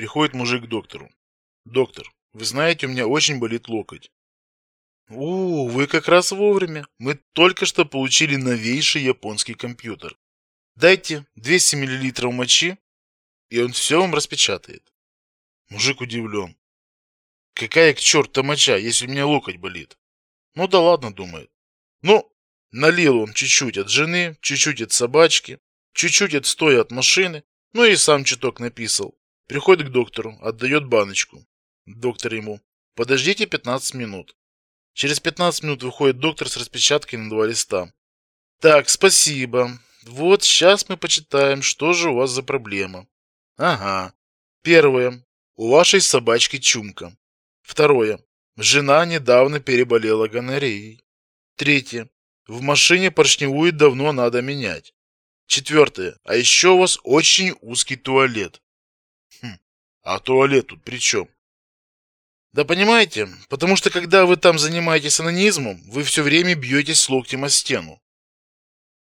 приходит мужик к доктору. Доктор, вы знаете, у меня очень болит локоть. У, вы как раз вовремя. Мы только что получили новейший японский компьютер. Дайте 200 мл мочи, и он все вам распечатает. Мужик удивлен. Какая к черту моча, если у меня локоть болит? Ну да ладно, думает. Ну, налил он чуть-чуть от жены, чуть-чуть от собачки, чуть-чуть от стоя от машины, ну и сам чуток написал. Приходит к доктору, отдает баночку. Доктор ему: "Подождите 15 минут". Через 15 минут выходит доктор с распечаткой на два листа. Так, спасибо. Вот сейчас мы почитаем, что же у вас за проблема. Ага. Первое. У вашей собачки чумка. Второе. Жена недавно переболела гонореей. Третье. В машине поршневую давно надо менять. Четвертое. А еще у вас очень узкий туалет. Хм. А туалет тут при чем? Да понимаете, потому что когда вы там занимаетесь анонизмом, вы все время бьетесь локтем о стену.